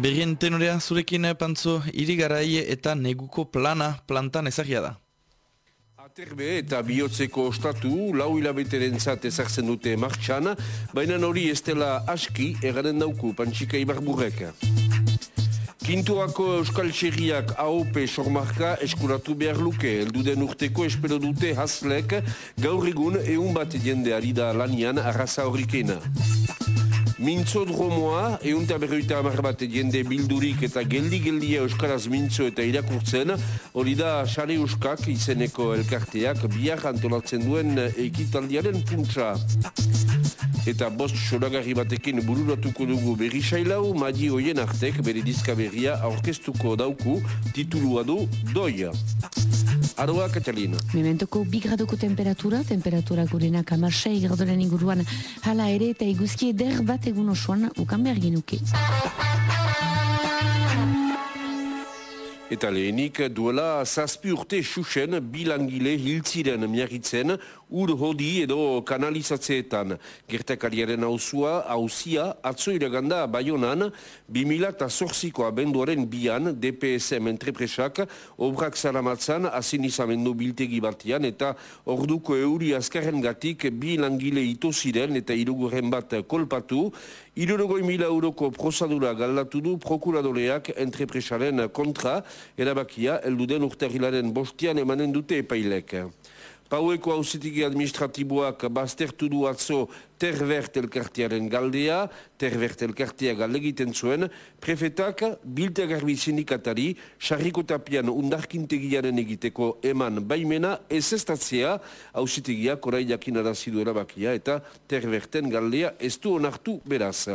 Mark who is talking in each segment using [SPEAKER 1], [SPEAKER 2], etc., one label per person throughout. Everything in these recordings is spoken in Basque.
[SPEAKER 1] Berrien tenorea zurekin eh, pantzo irigarai eta neguko plana plantan ezagia da.
[SPEAKER 2] Aterbe eta bihotzeko ostatu, lau hilabeteren zat ezartzen dute martxan, baina hori ez dela aski egaren dauku pantxika ibarburek. Kintuako Euskal Txerriak AOP sormarka eskuratu behar luke, elduden urteko espero dute haslek, gaur egun egun bat jende ari da lanian arraza horrikena. Mintzo dromoa, egun eta berroita amar bat jende bildurik eta geldi-geldia Euskaraz mintzo eta irakurtzen, hori da Sare Euskak izeneko elkarteak bihar antolatzen duen ekitaldiaren puntza. Eta bost soragarri batekin bururatuko dugu berri sailau, madi hoien artek bere dizka berria aurkeztuko dauku titulua du doia. Aroa, Katalina.
[SPEAKER 3] Mementoko bi gradoko temperatura, temperatura gurenak amarsei gradoren inguruan hala ere eta eguzki eder bat egun osoan ukan behar genuke.
[SPEAKER 2] Eta lehenik duela zazpi urte xuxen bilangile hiltziren miagitzen ur hodi edo kanalizatzeetan. Gertakariaren hausua, hausia, atzo iraganda bayonan, 2008ko abenduaren bian DPSM entrepresak obrak zaramatzan asin izamendu biltegi batian eta orduko euri azkarren gatik bi langile ito ziren eta irugurren bat kolpatu, Irurogoi mila euroko prozadura galdatu du prokuradoreak entrepresaren kontra, erabakia, elduden urterrilaren bostian emanen dute epailek. Paueko hausitiki administratiboak baztertu du atzo tervert elkartearen galdea, tervert elkartea galdegiten zuen, prefetak bilte garbi sindikatari, sarriko tapian undarkintegiaren egiteko eman baimena, ez estatzea hausitigia korai jakin arazidu erabakia eta terverten galdea ez du onartu beraz.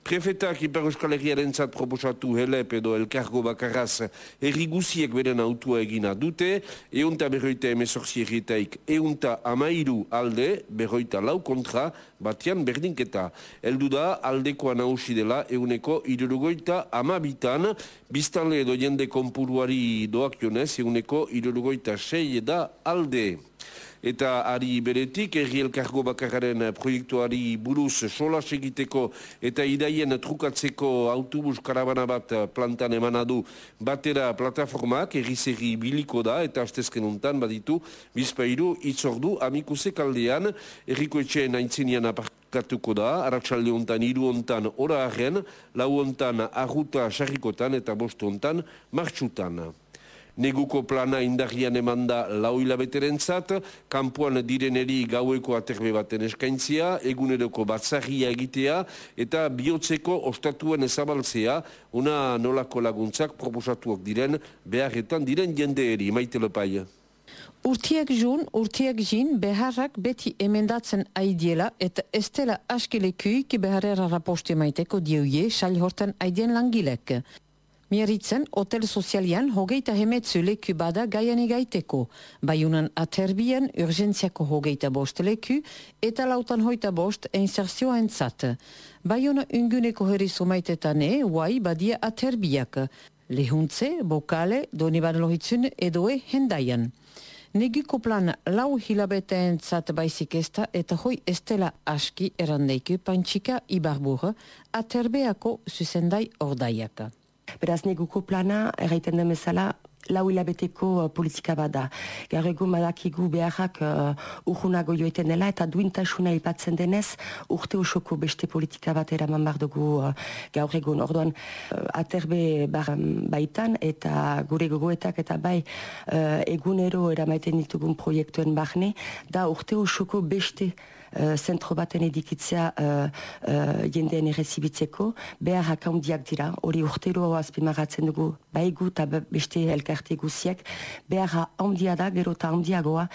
[SPEAKER 2] Prefetak Ipar Euskal zat proposatu helep edo elkargo bakarraz erriguziek beren autua egina dute, eunta berroita emezorzi errietaik eunta amairu alde, berroita lau kontra, batian berdinketa. Eldu da aldekoa nausi dela euneko irurugoita amabitan, biztanle edo jende konpuruari doak jonez, euneko irurugoita sei da alde eta ari beretik, erri elkargo bakararen proiektuari buruz sola segiteko eta idaien trukatzeko autobus karabana bat plantan emanadu batera plataformak, erri zerri biliko da eta astezken untan baditu bizpairu itzordu amikuse kaldean, erriko etxeen aintzinian aparkatuko da, aratsalde hontan, hiru hontan, ora arren, lau hontan, arruta sarrikotan eta bostu hontan, martxutan. Neguko plana indarrian eman da lau hilabeteren zat, kampuan direneri gaueko aterbe baten eskaintzia, eguneroko batzarria egitea eta bihotzeko ostatuen ezabaltzea, una nolako laguntzak proposatuak diren, beharretan diren jendeeri, maite lepai.
[SPEAKER 3] Urtiak jun, urtiak jin, beharrak beti emendatzen aidiela eta ez dela askilekuik beharrera raposte maiteko sal hortan aidien langilek. Mieritzen, hotel sozialian hogeita hemetzu leku bada gaian egaiteko. Baiunan aterbien urgentziako hogeita bost leku eta lautan hoita bost einserzioa entzat. Baiuna unguneko herri sumaetetane, guai badia aterbiak. Lehuntze, bokale, doniban lohitzun edoe hendaian. Neguko plan lau hilabete entzat baizik ezta eta hoi estela aski erandeiku pantxika ibarbur aterbeako zuzendai ordaiaka.
[SPEAKER 4] Beraz, neguko plana, erraiten den bezala, lau hilabeteko uh, politika bat da. Gaur egun badakigu beharrak uh, urgunago joeten dela eta duintasuna ipatzen denez urte usoko beste politika bat eraman bar dugu uh, gaur egun. Orduan, uh, aterbe bar, baitan eta gure gogoetak eta bai uh, egunero eramaiten ditugun proiektuen barne, da urte usoko beste uh, zentro baten edikitzea uh, uh, jendeen errezibitzeko, behar hakandiak dira, hori urtero azpimaratzen dugu, baigu eta beste elkarte guziek, behar handia da, gero eta handiagoa,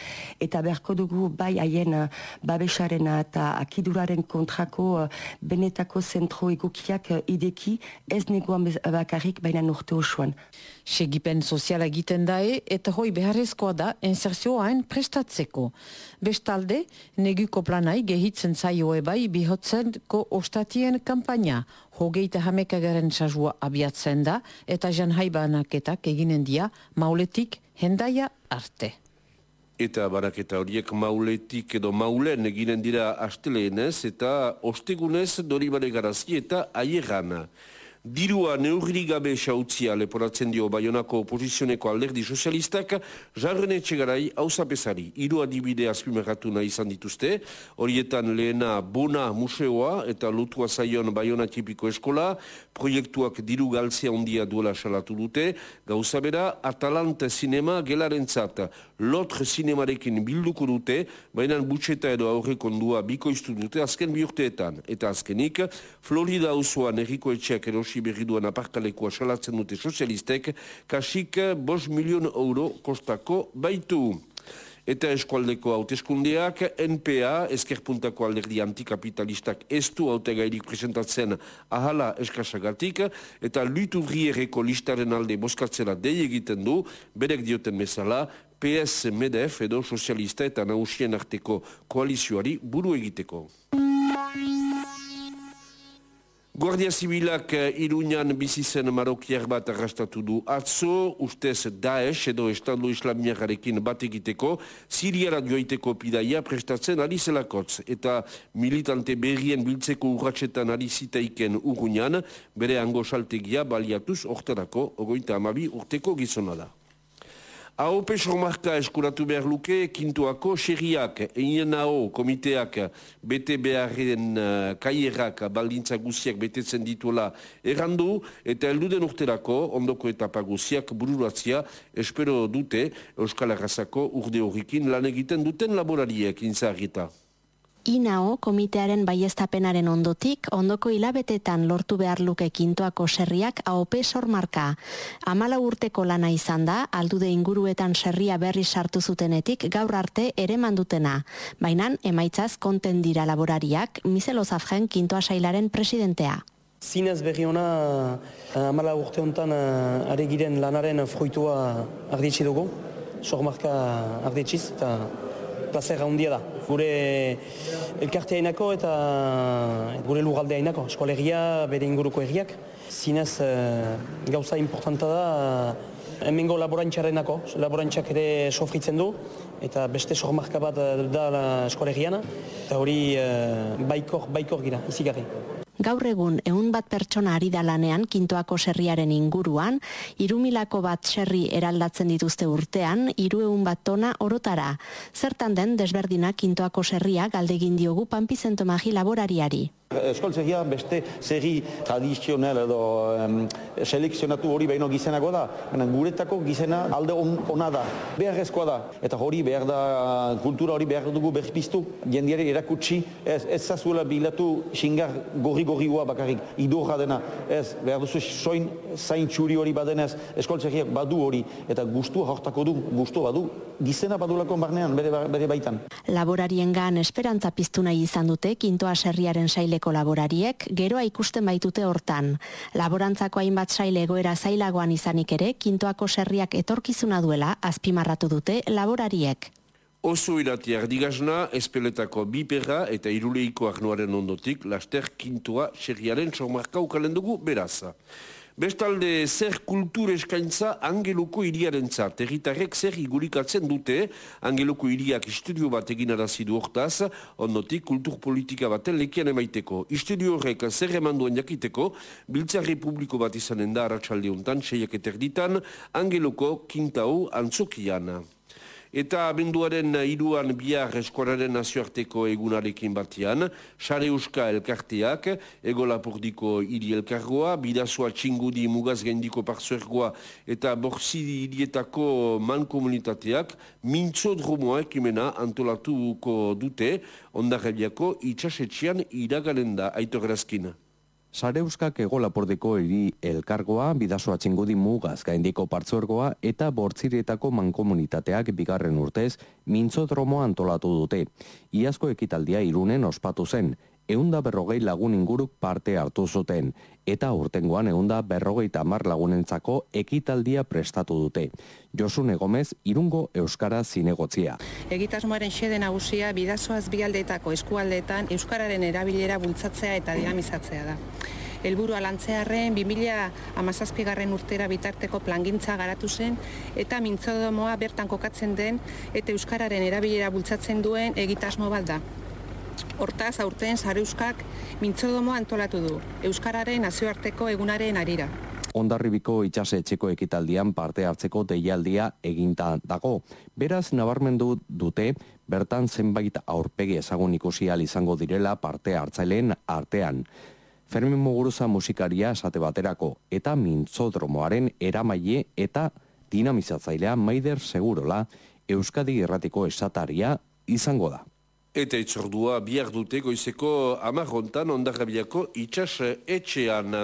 [SPEAKER 4] eta beharko dugu bai haien babesaren eta akiduraren kontrako uh, benetako zentro egokiak uh, ideki, ez negoan bakarrik baina urte osoan.
[SPEAKER 3] Segipen soziala egiten dae eta hoi beharrezkoa da inserzioain prestatzeko. Bestalde, neguko planai gehitzen zaioe bai bihotzenko ostatien kampaina. Hogeita hamekagaren txasua abiatzen da eta jan haibanaketak eginen dia mauletik hendaia arte.
[SPEAKER 2] Eta baraketa horiek mauletik edo maulen eginen dira asteleenez eta ostegunez dori bare garazi eta aierana. Dirua neurri gabe xautzia leporatzen dio Bayonako oposizioneko alderdi sozialistak jarren etxegarai hausapesari. Iru adibide azpimerratu nahi izan dituzte, horietan lehena Bona Museoa eta Lutua Zaion Bayona Tipiko Eskola, proiektuak diru galtzea ondia duela salatu dute, gauza bera Atalante Cinema gelaren zata, Lotre Cinemarekin bilduko dute, baina butxeta edo aurrekondua bikoiztu dute azken bihurteetan. Eta azkenik, Florida osoan erriko etxeak erosi nagusi berri duan aparkalekoa salatzen dute sozialistek, kasik bos milion euro kostako baitu. Eta eskualdeko hauteskundeak, NPA, eskerpuntako alderdi antikapitalistak ez du gairik presentatzen ahala eskasagatik, eta luitu vriereko listaren alde boskatzera dei egiten du, berek dioten bezala, PS, MEDEF edo sozialista eta nausien arteko koalizioari buru egiteko. Guardia Zibilak eh, Iruñan bizizen marokiar bat arrastatu du atzo, ustez Daesh edo Estado Islamiagarekin bat egiteko, Siriara joiteko pidaia prestatzen ari zelakotz, eta militante berrien biltzeko urratxetan ari zitaiken Uruñan, bere ango saltegia baliatuz orterako, ogoita amabi urteko gizona da. AOP sormarka eskuratu behar luke, kintuako xerriak, einen AO komiteak bete beharren uh, kaierak baldintza guziak betetzen dituela errandu, eta elduden urterako ondoko etapa guziak bururatzia espero dute Euskal Arrasako urde horrikin lan egiten duten laborariek inzagita.
[SPEAKER 5] INAO komitearen baiestapenaren ondotik, ondoko hilabetetan lortu behar luke kintoako serriak AOP sormarka. Amala urteko lana izan da, aldude inguruetan serria berri sartu zutenetik gaur arte ere mandutena. Bainan, emaitzaz konten dira laborariak, Miselo Zafgen kintoa sailaren presidentea.
[SPEAKER 6] Zinez berri ona eh, amala urte honetan eh, are giren lanaren fruitua arditsi dugu, sormarka arditxiz eta plazer handia da. Gure elkartea inako eta gure lugaldea inako, eskolegia, bere inguruko egiak. Zinez eh, gauza importanta da, hemengo laborantxarenako, laborantxak ere sofritzen du, eta beste sormarka bat da eskolegiana, eta hori eh, baikor, baikor gira, izigarri.
[SPEAKER 5] Gaur egun ehun bat pertsona ari da lanean kintoako serriaren inguruan, irumilako bat serri eraldatzen dituzte urtean, iru ehun bat tona orotara. Zertan den desberdina kintoako serria galdegin diogu panpizentomagi magi laborariari.
[SPEAKER 7] Eskol zegia beste zegi tradizionel edo um, selekzionatu hori behin gizenako da. Baina guretako gizena alde on, ona da. Beharrezkoa da. Eta hori behar da, kultura hori behar dugu berpiztu. Jendiari erakutsi, ez, ez zazuela bilatu xingar gorri-gorri bakarrik, idorra dena. Ez, behar duzu soin zain txuri hori badenez, eskol zegiak badu hori. Eta gustu hortako du, gustu badu, gizena badulako barnean, bere, bere baitan.
[SPEAKER 5] Laborarien gan esperantza piztu nahi izan dute, kintoa serriaren saileko laborariek geroa ikusten baitute hortan. Laborantzako hainbat saile egoera zailagoan izanik ere, kintoako serriak etorkizuna duela azpimarratu dute laborariek.
[SPEAKER 2] Oso irati ardigazna, espeletako biperra eta iruleiko arnoaren ondotik, laster kintoa serriaren sormarka ukalen dugu beraza. Bestalde, zer kultur eskaintza angeluko iriaren zart. Erritarrek zer igurikatzen dute, angeluko iriak istudio bat egin arazidu hortaz, ondotik kultur politika baten lekian emaiteko. Istudio horrek zer emanduen jakiteko, biltza republiko bat izanen da haratsalde honetan, seiak eterditan, angeluko kintau antzokiana. Eta abenduaren iruan bihar eskuararen nazioarteko egunarekin batian, Sare Euska elkarteak, Ego Lapordiko hiri elkargoa, Bidazua Txingudi Mugaz Gendiko Parzuergoa eta Borzidi hirietako mankomunitateak, mintzo dromoa ekimena antolatuko dute, ondarrabiako itxasetxian iragalen da, aitor
[SPEAKER 8] Sare Euskak ego lapordeko eri elkargoa, bidazoa txingudi mugaz gaindiko partzuergoa eta bortzirietako mankomunitateak bigarren urtez mintzodromo antolatu dute. Iazko ekitaldia irunen ospatu zen, eunda berrogei lagun inguruk parte hartu zuten, eta urtengoan eunda berrogei tamar lagunentzako ekitaldia prestatu dute. Josune Gomez, irungo Euskara zinegotzia.
[SPEAKER 9] Egitasmoaren xede nagusia bidazoaz bialdeetako eskualdeetan Euskararen erabilera bultzatzea eta dinamizatzea da. Elburu alantzearen 2000 amazazpigarren urtera bitarteko plangintza garatu zen eta mintzodomoa bertan kokatzen den eta Euskararen erabilera bultzatzen duen egitasmo bat da. Hortaz, aurten Sareuskak mintzodomo antolatu du, Euskararen nazioarteko egunaren arira.
[SPEAKER 8] Ondarribiko itxase etxeko ekitaldian parte hartzeko deialdia eginta dago. Beraz, nabarmendu dute, bertan zenbait aurpegi ezagun ikusi izango direla parte hartzaileen artean. Fermin Muguruza musikaria esate baterako eta mintzodromoaren eramaile eta dinamizatzailea Maider Segurola Euskadi Erratiko esataria izango da.
[SPEAKER 2] Eta itzordua bihar dute goizeko amarrontan ondarrabiako itxas etxean.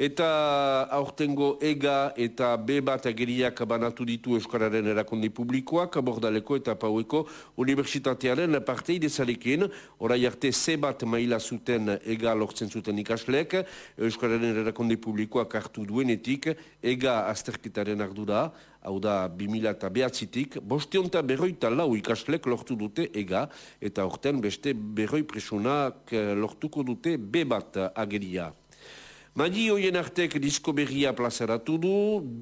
[SPEAKER 2] Eta aurtengo EGA eta B bat ageriak banatu ditu Euskararen erakundi publikoak, bordaleko eta paueko universitatearen partei dezarekin, orai arte C bat maila zuten EGA lortzen zuten ikaslek, Euskararen erakundi publikoak hartu duenetik, EGA azterketaren ardura, hau da 2000 eta behatzitik, bostionta berroita lau ikaslek lortu dute EGA, eta aurten beste berroi presunak lortuko dute B bat ageria. Madi hoien artek disko berria plazaratu du,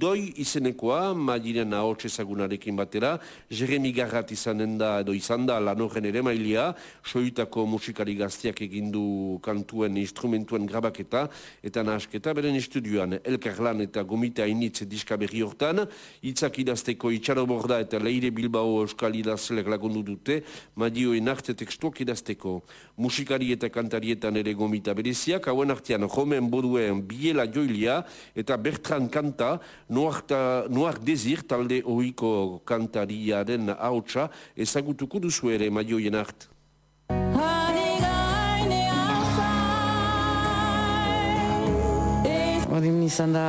[SPEAKER 2] doi izenekoa, Madiren ahots ezagunarekin batera, Jeremy Garrat izanen da, edo izan da, lanoren ere mailia, soitako musikari gaztiak egindu kantuen instrumentuen grabaketa, eta nahasketa. Beren estudioan, Elkarlan eta Gomita Initz diska berri hortan, itzak idazteko itxaro borda eta leire Bilbao euskal idazlek lagundu dute, Madi hoien arte tekstuak idazteko. Musikari eta kantarietan ere Gomita bereziak, hauen artean, jomen bodue zuen Biela Joilia eta Bertran Kanta Noak Dezir talde ohiko kantariaren hautsa ezagutuko duzu ere maioien hart.
[SPEAKER 10] Odin izan da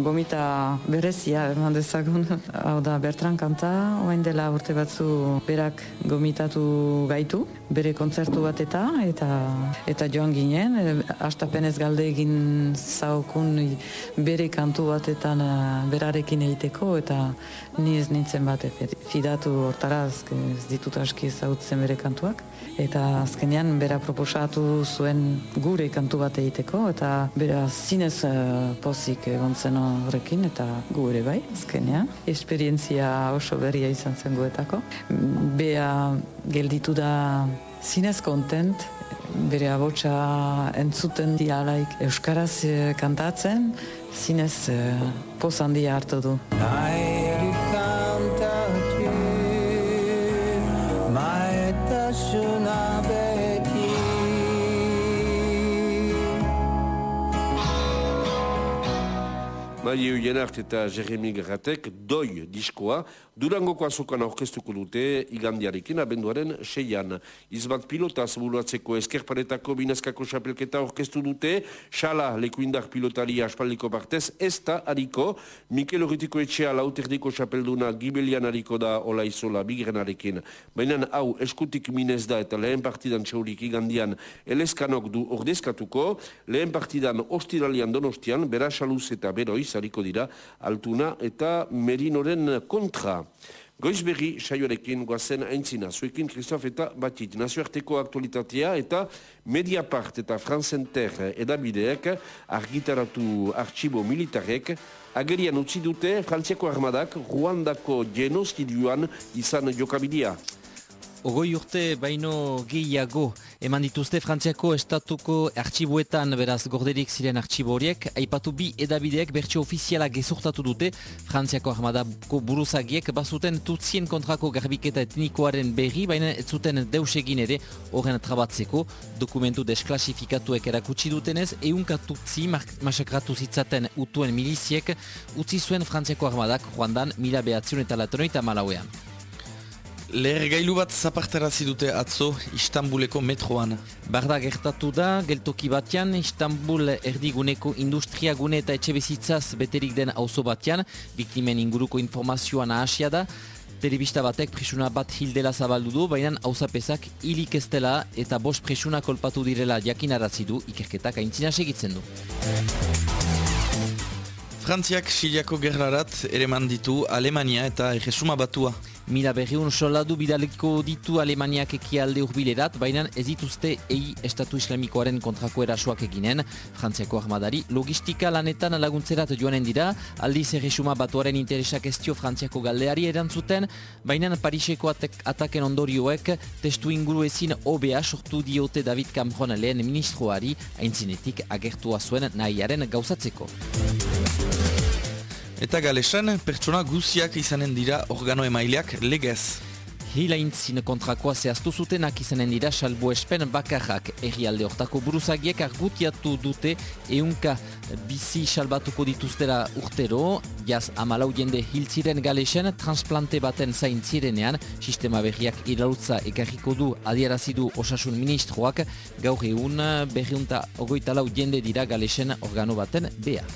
[SPEAKER 10] gomita berezia, eman dezagun. Hau da, Bertran kanta, oain dela urte batzu berak gomitatu gaitu, bere kontzertu bat eta, eta, eta joan ginen, e, astapenez galde egin zaukun bere kantu batetan e, berarekin egiteko, eta ni ez nintzen bat fidatu hortaraz, ez ditut aski zautzen bere kantuak eta azkenean bera proposatu zuen gure kantu bat egiteko eta bera zinez uh, pozik egon zen horrekin eta gu ere bai azkenean. Esperientzia oso berria izan zen guetako. Bea gelditu da zinez kontent, bere abotsa entzuten dialaik Euskaraz uh, kantatzen, zinez uh, poz handia hartu du.
[SPEAKER 2] Mai Eugenart eta Jeremy Garratek doi diskoa Durangoko azokan aurkeztuko dute igandiarekin abenduaren seian. Izbat pilota zebuluatzeko eskerparetako binazkako xapelketa aurkeztu dute, xala lekuindar pilotari aspaldiko partez, ez da hariko, Mikel Horritiko etxea lauterdiko xapelduna gibelian hariko da ola izola bigrenarekin. Baina hau eskutik minez da eta lehen partidan txaurik igandian eleskanok du ordezkatuko, lehen partidan ostiralian donostian, bera xaluz eta beroiz, hariko dira altuna eta merinoren kontra. Goizberri saioarekin guazen aintzina, zuekin Kristof eta Batit, nazioarteko aktualitatea eta Mediapart eta Francenter edabideek argitaratu arxibo militarek agerian utzi dute Frantziako armadak Ruandako genozidioan izan jokabidia.
[SPEAKER 11] Ogoi urte baino gehiago eman dituzte Frantziako estatuko artxiboetan beraz gorderik ziren artxibo horiek, aipatu bi edabideek bertxe ofiziala gezurtatu dute. Frantziako armadako buruzagiek bazuten tutzien kontrako garbiketa etnikoaren berri, baina ez zuten deus egin ere horren trabatzeko. Dokumentu desklasifikatuek erakutsi dutenez, eunka tutzi masakratu zitzaten utuen miliziek utzi zuen Frantziako armadak joandan mila behatzion eta latonoita malauean.
[SPEAKER 1] Leher gailu bat zapartarazi dute atzo Istanbuleko metroan.
[SPEAKER 11] Barda gertatu da, geltoki batean, Istanbul erdiguneko industria gune eta etxe bezitzaz beterik den auzo batean, biktimen inguruko informazioa nahasia da, telebista batek presuna bat hildela zabaldu du, baina hauzapezak hilik ez dela eta bost presuna kolpatu direla jakinarazi du ikerketak aintzina segitzen du.
[SPEAKER 1] Frantziak Siriako gerrarat ere manditu Alemania eta Erresuma batua.
[SPEAKER 11] Mila berriun soldadu bidaliko ditu Alemaniak ekialde urbilerat, baina ez dituzte ei Estatu Islamikoaren kontrako erasoak eginen. Frantziako armadari logistika lanetan laguntzerat joanen dira, aldiz erresuma batuaren interesak estio Frantziako galdeari erantzuten, baina Pariseko ataken ondorioek testu inguru ezin OBA sortu diote David Cameron lehen ministroari aintzinetik agertua zuen nahiaren gauzatzeko.
[SPEAKER 1] Eta galesan, pertsona guziak izanen dira organo emaileak legez.
[SPEAKER 11] Hilaintzin kontrakoa zehaztu zutenak izanen dira salbo espen bakarrak. Errialde hortako buruzagiek argutiatu dute eunka bizi salbatuko dituztera urtero, jaz amalau jende hiltziren galesen transplante baten zain zirenean, sistema berriak irautza ekarriko du adierazidu osasun ministroak, gaur egun berriunta ogoitalau jende dira galesen organo baten bea.